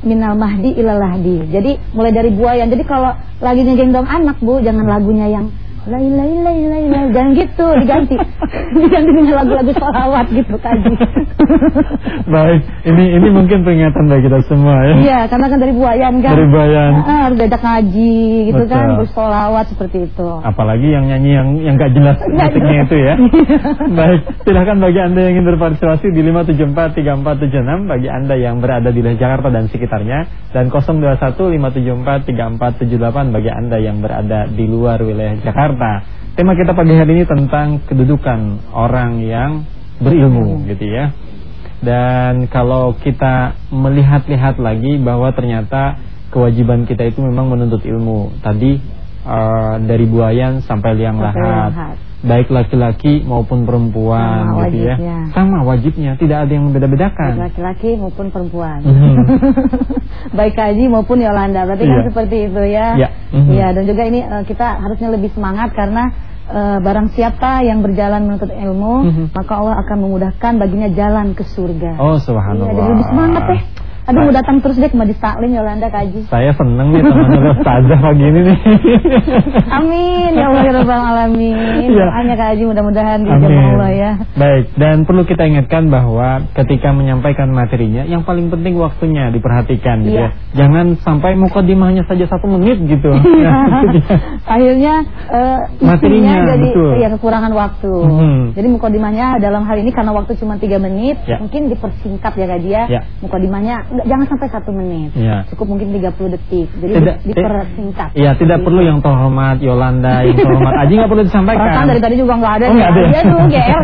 minal mahdi ilalahdi. Jadi mulai dari buayan. Jadi kalau lagi ngegendong anak bu jangan lagunya yang la ilaha illallah jangan gitu diganti. *laughs* Diganti dengan lagu-lagu sholawat gitu kaji *laughs* baik ini ini mungkin peringatan bagi kita semua ya. Iya karena kan dari buayan kan? Dari buayan. Ah, harus diajak ngaji gitu Betul. kan bersolawat seperti itu. Apalagi yang nyanyi yang yang gak jelas musiknya itu ya. *laughs* Baik silahkan bagi anda yang ingin berpartisipasi di 5743476 bagi anda yang berada di Jakarta dan sekitarnya dan 0215743478 bagi anda yang berada di luar wilayah Jakarta Jakarta. Tema kita pagi hari ini tentang kedudukan orang yang berilmu gitu ya. Dan kalau kita melihat-lihat lagi bahwa ternyata kewajiban kita itu memang menuntut ilmu. Tadi uh, dari buayan sampai liang lahat baik laki-laki maupun perempuan sama gitu ya. wajibnya. ya. Sama wajibnya, tidak ada yang membeda-bedakan. Laki-laki maupun perempuan. Mm -hmm. *laughs* baik Haji maupun Yolanda. Berarti yeah. kan iya. seperti itu ya. Iya, yeah. mm -hmm. dan juga ini uh, kita harusnya lebih semangat karena uh, barang siapa yang berjalan menuntut ilmu, mm -hmm. maka Allah akan memudahkan baginya jalan ke surga. Oh, subhanallah. Iya, jadi lebih semangat deh. Aduh mau datang terus deh ke Majlis Taklim Yolanda Kaji. Saya seneng nih teman-teman ustazah pagi ini nih. *laughs* *laughs* Amin ya Allah ya Rabbal alamin. Ya. Hanya Kaji mudah-mudahan di Allah ya. Baik, dan perlu kita ingatkan bahwa ketika menyampaikan materinya yang paling penting waktunya diperhatikan gitu ya. ya. Jangan sampai mukadimahnya saja satu menit gitu. Iya. *laughs* Akhirnya uh, materinya jadi betul. ya kekurangan waktu. Hmm. Jadi mukadimahnya dalam hal ini karena waktu cuma tiga menit, ya. mungkin dipersingkat ya Kaji ya. ya. Mukadimahnya jangan sampai satu menit. Ya. Cukup mungkin 30 detik. Jadi tidak, dipersingkat. Iya, tidak perlu yang terhormat Yolanda, yang terhormat Aji nggak perlu disampaikan. Perasaan dari tadi juga nggak ada. Oh, nggak ada. Iya tuh, GR.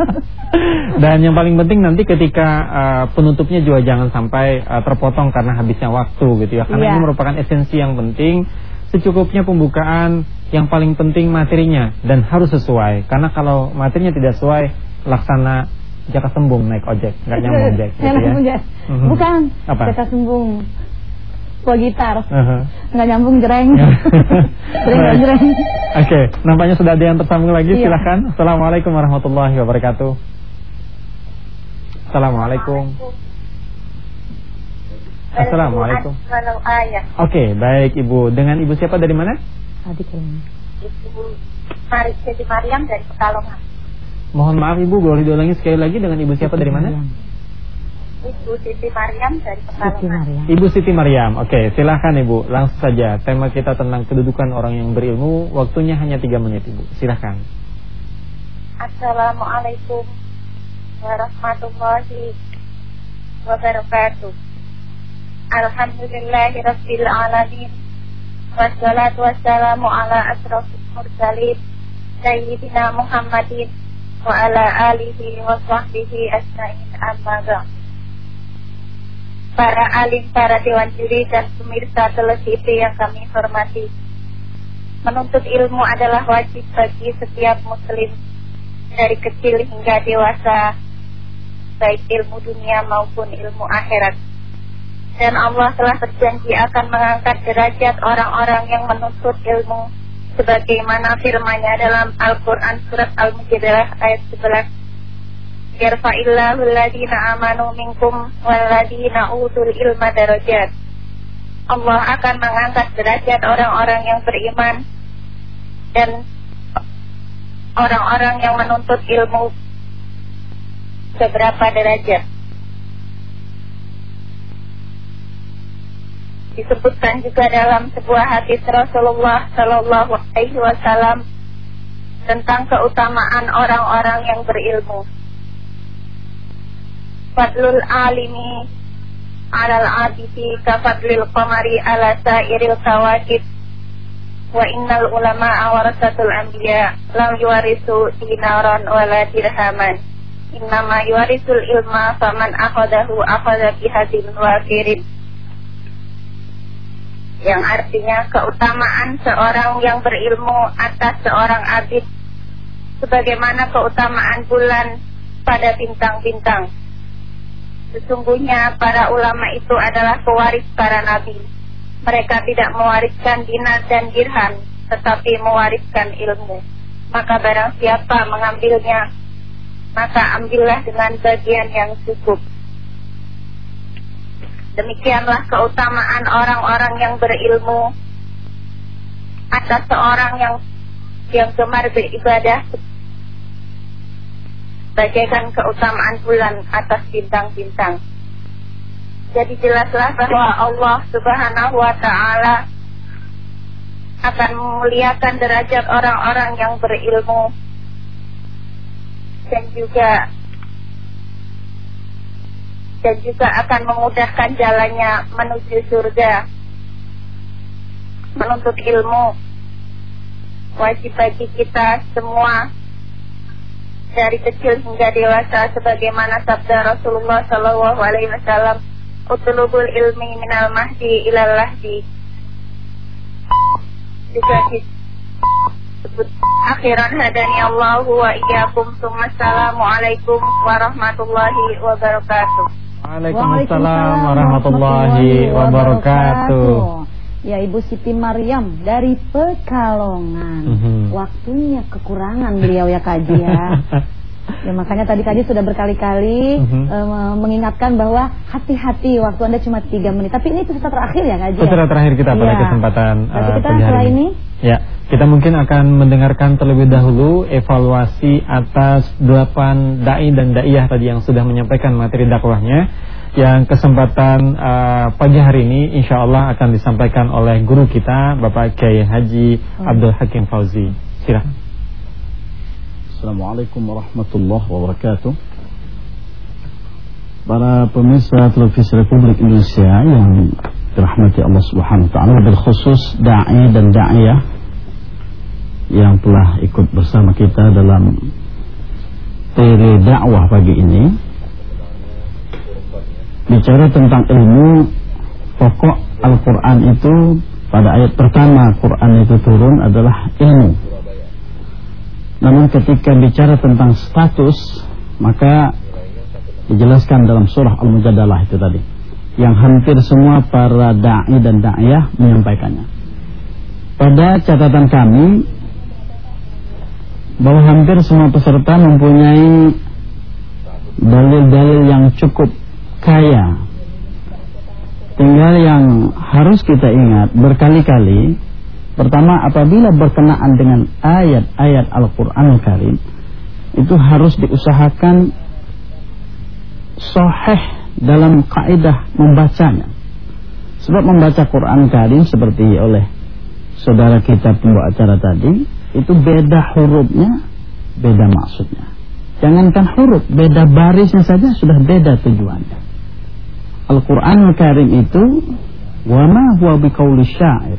*laughs* Dan yang paling penting nanti ketika uh, penutupnya juga jangan sampai uh, terpotong karena habisnya waktu gitu ya. Karena ya. ini merupakan esensi yang penting. Secukupnya pembukaan yang paling penting materinya dan harus sesuai. Karena kalau materinya tidak sesuai, laksana jaka sembung naik ojek, nggak *laughs* nyambung ojek. Gitu ya. Uh -huh. Bukan. Apa? Jaka sembung. Bawa gitar. Uh -huh. Nggak nyambung jereng. *laughs* jereng jereng. Oke, okay. nampaknya sudah ada yang tersambung lagi. Iya. Silahkan. Assalamualaikum warahmatullahi wabarakatuh. Assalamualaikum. Assalamualaikum. Oke, okay, baik Ibu. Dengan Ibu siapa dari mana? Adik Ibu Siti Mariam dari Pekalongan. Mohon maaf Ibu, boleh diulangi sekali lagi dengan Ibu siapa dari mana? Ibu Siti Mariam dari Pekalongan. Ibu Siti Mariam, oke silahkan Ibu, langsung saja. Tema kita tentang kedudukan orang yang berilmu, waktunya hanya tiga menit Ibu, silahkan. Assalamualaikum warahmatullahi wabarakatuh. Alhamdulillahirabbil alamin. Wassalatu wassalamu ala asrofil mursalin Sayyidina Muhammadin wa ala alihi wa sahbihi asna'in amma Para alim, para dewan juri dan pemirsa televisi yang kami hormati. Menuntut ilmu adalah wajib bagi setiap muslim dari kecil hingga dewasa baik ilmu dunia maupun ilmu akhirat. Dan Allah telah berjanji akan mengangkat derajat orang-orang yang menuntut ilmu sebagaimana firman-Nya dalam Al-Qur'an surat Al-Mujadalah ayat 11. Yarfa'illahu alladhina amanu minkum walladhina utul ilma darajat. Allah akan mengangkat derajat orang-orang yang beriman dan orang-orang yang menuntut ilmu seberapa derajat. Disebutkan juga dalam sebuah hadis Rasulullah Shallallahu Alaihi Wasallam tentang keutamaan orang-orang yang berilmu. Fadlul alimi alal abidi kafadlil qamari ala sairil kawakib. Wa innal ulama awarasatul anbiya lam yuwarisu dinaran wala dirhaman. Innama yuwarisul ilma faman akhadahu akhadha bihadin wafirin yang artinya keutamaan seorang yang berilmu atas seorang abid sebagaimana keutamaan bulan pada bintang-bintang sesungguhnya para ulama itu adalah pewaris para nabi mereka tidak mewariskan dinar dan dirham, tetapi mewariskan ilmu. Maka barang siapa mengambilnya, maka ambillah dengan bagian yang cukup. Demikianlah keutamaan orang-orang yang berilmu atas seorang yang yang gemar beribadah bagaikan keutamaan bulan atas bintang-bintang. Jadi jelaslah bahwa Allah Subhanahu wa taala akan memuliakan derajat orang-orang yang berilmu dan juga dan juga akan memudahkan jalannya menuju surga. Menuntut ilmu. Wajib bagi kita semua dari kecil hingga dewasa sebagaimana sabda Rasulullah Shallallahu alaihi wasallam utlubul ilmi minal mahdi ilal lahdi. Juga disebut akhiran hadani Allah wa iyyakum Assalamualaikum warahmatullahi wabarakatuh Waalaikumsalam warahmatullahi wabarakatuh Ya Ibu Siti Maryam dari Pekalongan mm -hmm. Waktunya kekurangan beliau ya Kaji ya *laughs* Ya makanya tadi Kaji sudah berkali-kali uh -huh. uh, mengingatkan bahwa hati-hati waktu Anda cuma 3 menit. Tapi ini peserta terakhir ya Kaji. Peserta terakhir kita pada ya. kesempatan uh, kita setelah ini. Ya, kita mungkin akan mendengarkan terlebih dahulu evaluasi atas delapan dai dan daiyah tadi yang sudah menyampaikan materi dakwahnya. Yang kesempatan uh, pagi hari ini insya Allah akan disampaikan oleh guru kita Bapak Kiai Haji Abdul Hakim Fauzi. Silakan. Assalamualaikum warahmatullahi wabarakatuh Para pemirsa televisi Republik Indonesia yang dirahmati Allah Subhanahu wa taala berkhusus dai dan da'iyah yang telah ikut bersama kita dalam tele dakwah pagi ini. Bicara tentang ilmu pokok Al-Qur'an itu pada ayat pertama Quran itu turun adalah ilmu. Namun ketika bicara tentang status Maka dijelaskan dalam surah Al-Mujadalah itu tadi Yang hampir semua para da'i dan da'iyah menyampaikannya. Pada catatan kami Bahwa hampir semua peserta mempunyai Dalil-dalil yang cukup kaya. Tinggal yang harus kita ingat berkali-kali. Pertama apabila berkenaan dengan ayat-ayat Al-Quran Al Karim Itu harus diusahakan Soheh dalam kaidah membacanya. Sebab membaca Quran Karim seperti oleh saudara kita pembawa acara tadi Itu beda hurufnya, beda maksudnya. Jangankan huruf, beda barisnya saja sudah beda tujuannya. Al-Quran Al Karim itu Wama huwa biqauli syair.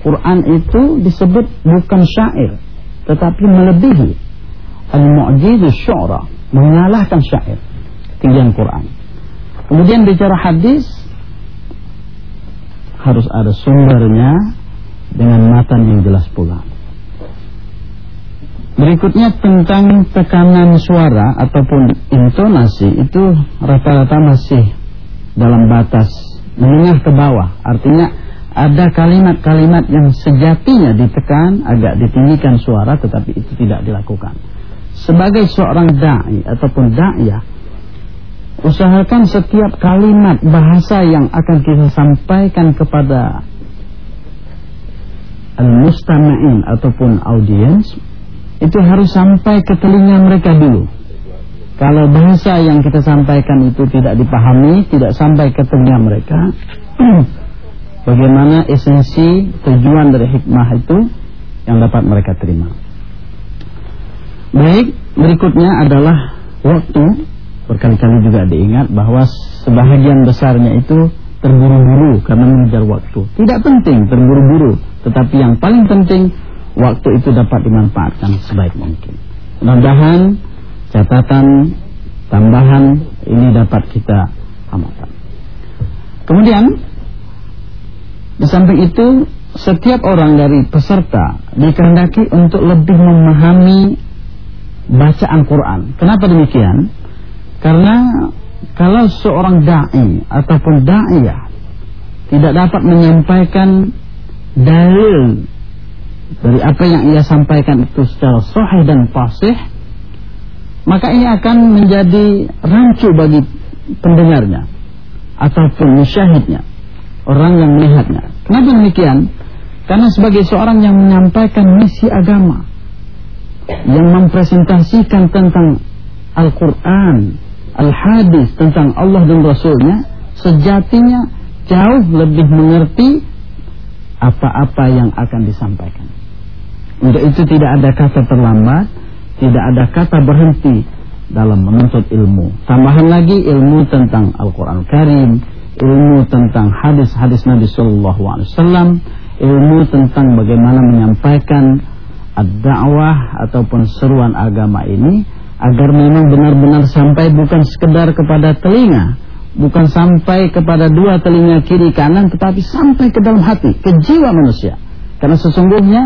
Quran itu disebut bukan syair tetapi melebihi. Al-mu'jiz syu'ra mengalahkan syair tinggian Quran. Kemudian bicara hadis harus ada sumbernya dengan matan yang jelas pula. Berikutnya tentang tekanan suara ataupun intonasi itu rata-rata masih dalam batas menengah ke bawah. Artinya ada kalimat-kalimat yang sejatinya ditekan, agak ditinggikan suara tetapi itu tidak dilakukan. Sebagai seorang dai ataupun da'iyah usahakan setiap kalimat bahasa yang akan kita sampaikan kepada al-mustama'in ataupun audiens itu harus sampai ke telinga mereka dulu. Kalau bahasa yang kita sampaikan itu tidak dipahami, tidak sampai ke telinga mereka, *clears throat* bagaimana esensi tujuan dari hikmah itu yang dapat mereka terima. Baik, berikutnya adalah waktu. Berkali-kali juga diingat bahwa sebahagian besarnya itu terburu-buru karena mengejar waktu. Tidak penting terburu-buru, tetapi yang paling penting waktu itu dapat dimanfaatkan sebaik mungkin. Mudah-mudahan catatan tambahan ini dapat kita amalkan. Kemudian di samping itu setiap orang dari peserta dikehendaki untuk lebih memahami bacaan Quran. Kenapa demikian? Karena kalau seorang dai ataupun daiyah tidak dapat menyampaikan dalil dari apa yang ia sampaikan itu secara sahih dan fasih maka ini akan menjadi rancu bagi pendengarnya ataupun musyahidnya orang yang melihatnya. Kenapa demikian? Karena sebagai seorang yang menyampaikan misi agama yang mempresentasikan tentang Al-Quran Al-Hadis tentang Allah dan Rasulnya sejatinya jauh lebih mengerti apa-apa yang akan disampaikan untuk itu tidak ada kata terlambat, tidak ada kata berhenti dalam menuntut ilmu. Tambahan lagi ilmu tentang Al-Quran Karim, ilmu tentang hadis-hadis Nabi Sallallahu Alaihi Wasallam, ilmu tentang bagaimana menyampaikan ad-da'wah ataupun seruan agama ini agar memang benar-benar sampai bukan sekedar kepada telinga, bukan sampai kepada dua telinga kiri kanan, tetapi sampai ke dalam hati, ke jiwa manusia. Karena sesungguhnya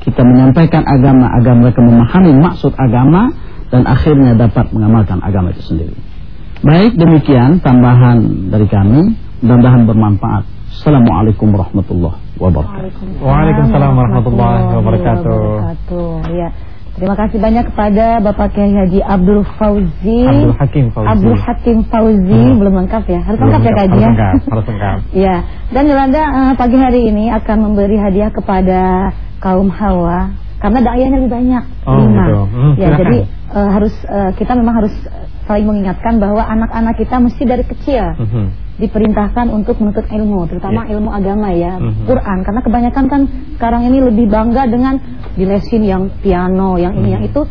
kita menyampaikan agama agar mereka memahami maksud agama dan akhirnya dapat mengamalkan agama itu sendiri. Baik demikian tambahan dari kami, mudah-mudahan bermanfaat. Assalamualaikum warahmatullahi wabarakatuh. Waalaikumsalam warahmatullahi wabarakatuh. Ya. Terima kasih banyak kepada Bapak Kiai Haji Abdul Fauzi. Abdul Hakim Fauzi. Abdul Hakim Fauzi hmm. belum lengkap ya. Harus lengkap ya Kaji ya. Harus lengkap, harus lengkap. *laughs* ya. Dan Yolanda uh, pagi hari ini akan memberi hadiah kepada kaum Hawa karena dakwahnya lebih banyak oh, lima. Betul. Hmm, ya, jadi uh, harus uh, kita memang harus saling mengingatkan bahwa anak-anak kita mesti dari kecil hmm. diperintahkan untuk menuntut ilmu, terutama yeah. ilmu agama ya, hmm. Quran. Karena kebanyakan kan sekarang ini lebih bangga dengan dilesin yang piano, yang ini, hmm. yang itu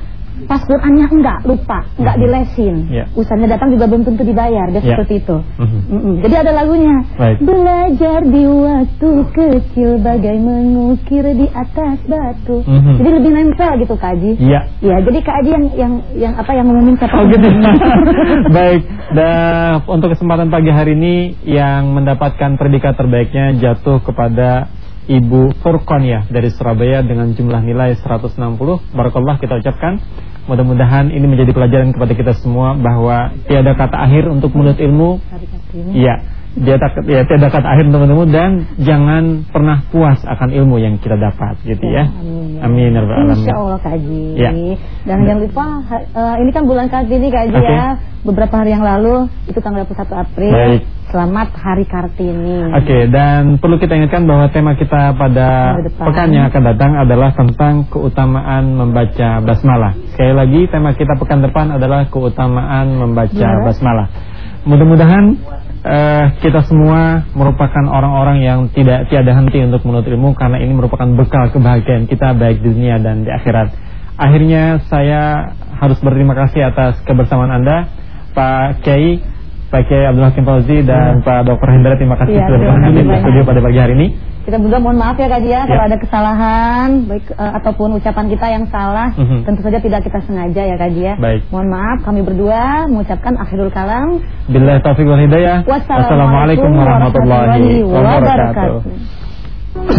pas Qurannya enggak lupa, enggak mm -hmm. dilesin. Yeah. Usahanya datang juga belum tentu dibayar, dia yeah. seperti itu. Mm -hmm. Mm -hmm. Jadi ada lagunya. Right. Belajar di waktu kecil bagai mengukir di atas batu. Mm -hmm. Jadi lebih nempel gitu kaji. Iya. Yeah. Ya, jadi kaji yang yang yang apa yang meminta Oh gitu. *laughs* Baik. Dan untuk kesempatan pagi hari ini yang mendapatkan predikat terbaiknya jatuh kepada Ibu Furqon ya dari Surabaya dengan jumlah nilai 160. Barakallah kita ucapkan. Mudah-mudahan ini menjadi pelajaran kepada kita semua bahwa tiada kata akhir untuk menuntut ilmu. Iya. Dia tak, ya, tiada kata akhir menuntut dan jangan pernah puas akan ilmu yang kita dapat gitu ya. Amin. Ya Amin. Insya Allah Kaji. Ya. Dan jangan lupa uh, ini kan bulan Kartini Kaji okay. ya. Beberapa hari yang lalu itu tanggal 21 April. Baik. Selamat Hari Kartini. Oke, okay, dan perlu kita ingatkan bahwa tema kita pada pekan yang akan datang adalah tentang keutamaan membaca basmalah. Sekali lagi tema kita pekan depan adalah keutamaan membaca ya. basmalah. Mudah-mudahan uh, kita semua merupakan orang-orang yang tidak tiada henti untuk menuntut ilmu karena ini merupakan bekal kebahagiaan kita baik di dunia dan di akhirat. Akhirnya saya harus berterima kasih atas kebersamaan Anda, Pak Kiai Pak Kiai Abdul Hakim Fauzi dan hmm. Pak Dr. Hendra terima kasih ya, sudah hadir di studio pada pagi hari ini. Kita juga mohon maaf ya Kak Dia ya. kalau ada kesalahan baik uh, ataupun ucapan kita yang salah, mhm. -huh. tentu saja tidak kita sengaja ya Kak Dia. Baik. Mohon maaf kami berdua mengucapkan akhirul kalam. Billahi taufiq wal hidayah. Wassalamualaikum warahmatullahi wabarakatuh.